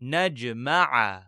نجمع.